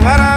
la